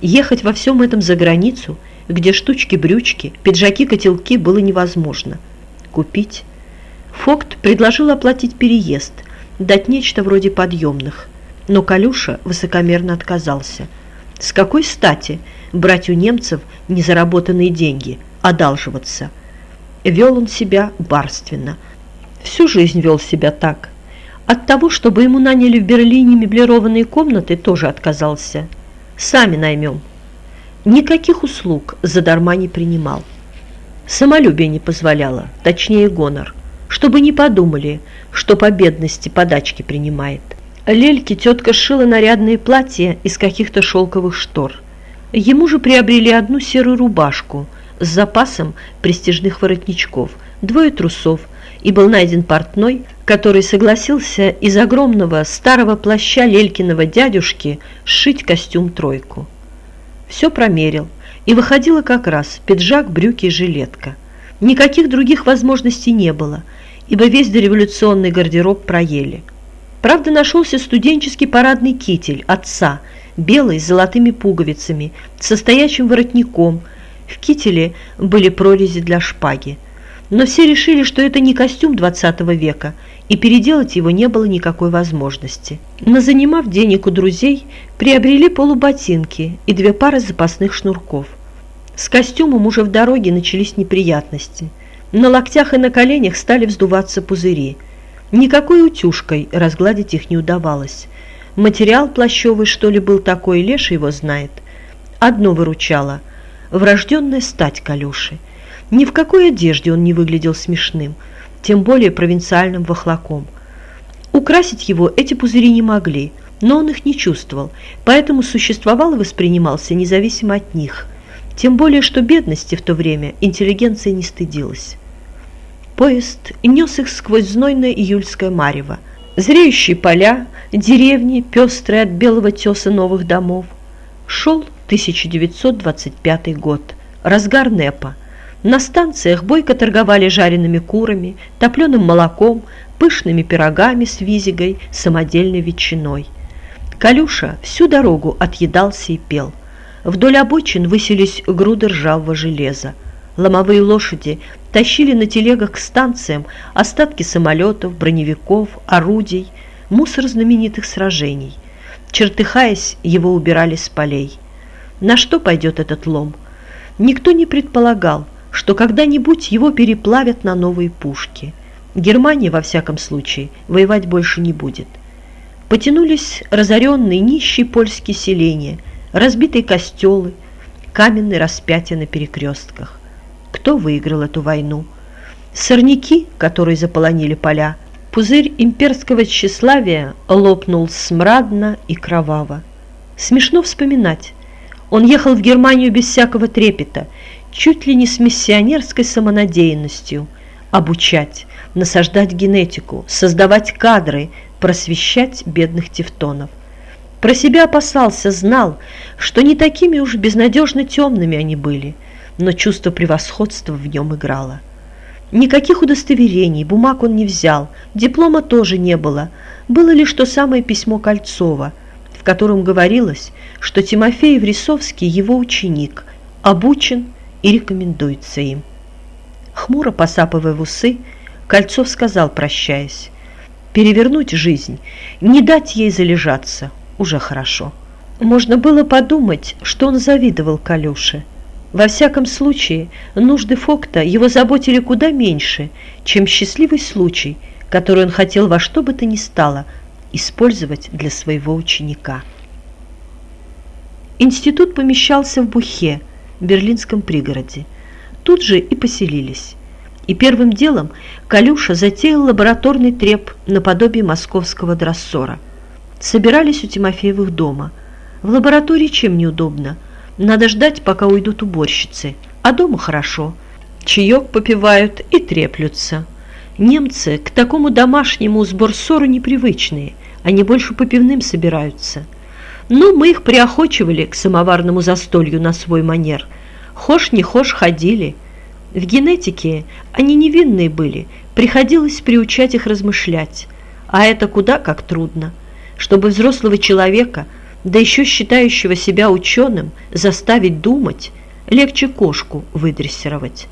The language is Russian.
Ехать во всем этом за границу, где штучки-брючки, пиджаки-котелки было невозможно. Купить? Фокт предложил оплатить переезд, дать нечто вроде подъемных, но Калюша высокомерно отказался. С какой стати брать у немцев незаработанные деньги, одалживаться? Вел он себя барственно. Всю жизнь вел себя так. От того, чтобы ему наняли в Берлине меблированные комнаты, тоже отказался. Сами наймем. Никаких услуг задарма не принимал. Самолюбие не позволяло, точнее гонор, чтобы не подумали, что по бедности подачки принимает. Лельке тетка шила нарядные платья из каких-то шелковых штор. Ему же приобрели одну серую рубашку с запасом престижных воротничков, двое трусов, и был найден портной, который согласился из огромного старого плаща Лелькиного дядюшки сшить костюм-тройку. Все промерил, и выходило как раз пиджак, брюки и жилетка. Никаких других возможностей не было, ибо весь дореволюционный гардероб проели. Правда, нашелся студенческий парадный китель отца, белый с золотыми пуговицами, со стоячим воротником. В кителе были прорези для шпаги. Но все решили, что это не костюм 20 века, и переделать его не было никакой возможности. Но занимав денег у друзей, приобрели полуботинки и две пары запасных шнурков. С костюмом уже в дороге начались неприятности. На локтях и на коленях стали вздуваться пузыри. Никакой утюжкой разгладить их не удавалось. Материал плащевый, что ли, был такой, Леша его знает. Одно выручало – врожденная стать Калюши. Ни в какой одежде он не выглядел смешным – тем более провинциальным вахлаком. Украсить его эти пузыри не могли, но он их не чувствовал, поэтому существовал и воспринимался независимо от них. Тем более, что бедности в то время интеллигенция не стыдилась. Поезд нес их сквозь знойное июльское марево. Зреющие поля, деревни, пестрые от белого теса новых домов. Шел 1925 год, разгар НЭПа – на станциях бойко торговали жареными курами, топленым молоком, пышными пирогами с визигой, самодельной ветчиной. Калюша всю дорогу отъедался и пел. Вдоль обочин высились груды ржавого железа. Ломовые лошади тащили на телегах к станциям остатки самолетов, броневиков, орудий, мусор знаменитых сражений. Чертыхаясь, его убирали с полей. На что пойдет этот лом? Никто не предполагал, что когда-нибудь его переплавят на новые пушки. Германия, во всяком случае, воевать больше не будет. Потянулись разоренные нищие польские селения, разбитые костелы, каменные распятия на перекрестках. Кто выиграл эту войну? Сорняки, которые заполонили поля, пузырь имперского тщеславия лопнул смрадно и кроваво. Смешно вспоминать. Он ехал в Германию без всякого трепета, чуть ли не с миссионерской самонадеянностью обучать, насаждать генетику, создавать кадры, просвещать бедных тевтонов. Про себя опасался, знал, что не такими уж безнадежно темными они были, но чувство превосходства в нем играло. Никаких удостоверений, бумаг он не взял, диплома тоже не было, было лишь то самое письмо Кольцова, в котором говорилось, что Тимофей Врисовский его ученик, обучен и рекомендуется им. Хмуро посапывая в усы, Кольцов сказал, прощаясь, «Перевернуть жизнь, не дать ей залежаться, уже хорошо». Можно было подумать, что он завидовал Калюше. Во всяком случае, нужды Фокта его заботили куда меньше, чем счастливый случай, который он хотел во что бы то ни стало использовать для своего ученика. Институт помещался в Бухе, берлинском пригороде. Тут же и поселились. И первым делом Калюша затеял лабораторный треп наподобие московского драссора. Собирались у Тимофеевых дома. В лаборатории чем неудобно? Надо ждать, пока уйдут уборщицы. А дома хорошо. Чаек попивают и треплются. Немцы к такому домашнему сборсору непривычные. Они больше по пивным собираются – ну, мы их приохочивали к самоварному застолью на свой манер. Хошь не хошь ходили. В генетике они невинные были, приходилось приучать их размышлять. А это куда как трудно. Чтобы взрослого человека, да еще считающего себя ученым, заставить думать, легче кошку выдрессировать.